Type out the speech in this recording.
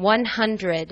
one hundred